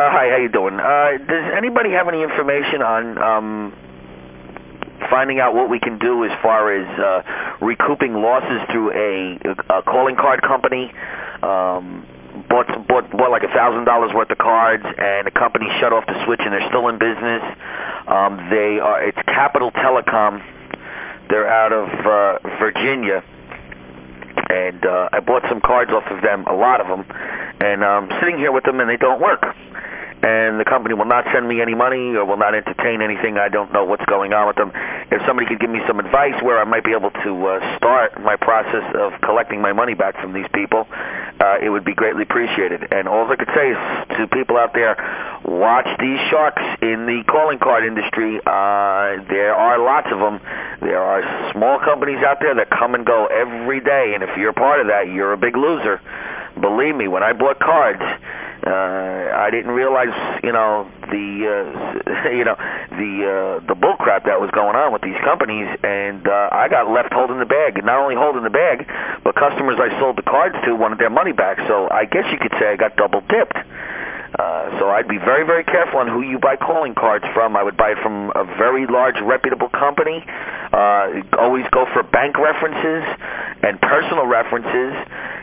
Uh, hi, how you doing? Uh, does anybody have any information on um, finding out what we can do as far as uh, recouping losses through a, a calling card company? Um, bought bought, bought like a thousand dollars worth of cards, and the company shut off the switch, and they're still in business. Um, they are it's Capital Telecom. They're out of uh, Virginia, and uh, I bought some cards off of them, a lot of them, and I'm sitting here with them, and they don't work and the company will not send me any money or will not entertain anything. I don't know what's going on with them. If somebody could give me some advice where I might be able to uh, start my process of collecting my money back from these people, uh, it would be greatly appreciated. And all I could say is to people out there, watch these sharks in the calling card industry. Uh, there are lots of them. There are small companies out there that come and go every day, and if you're part of that, you're a big loser. Believe me, when I bought cards, uh, I didn't realize, you know, the uh, you know the uh, the bullcrap that was going on with these companies, and uh, I got left holding the bag. Not only holding the bag, but customers I sold the cards to wanted their money back. So I guess you could say I got double dipped. Uh, so I'd be very, very careful on who you buy calling cards from. I would buy it from a very large, reputable company. Uh, always go for bank references and personal references.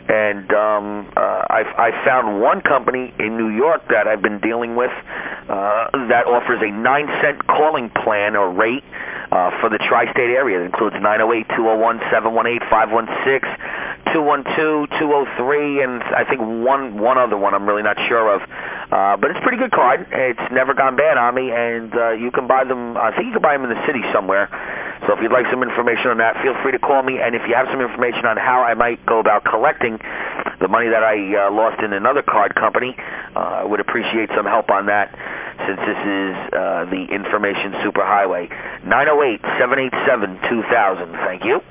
And um, uh, I've, I found one company in New York that I've been dealing with uh, that offers a nine cent calling plan or rate uh, for the tri-state area. It includes 908, 201, 718, 516, 212, 203, and I think one one other one I'm really not sure of. Uh, but it's a pretty good card. It's never gone bad on me, and uh, you can buy them. I think you can buy them in the city somewhere. So if you'd like some information on that, feel free to call me. And if you have some information on how I might go about collecting the money that I uh, lost in another card company, uh, I would appreciate some help on that since this is uh, the information superhighway. 908 787 2000. Thank you.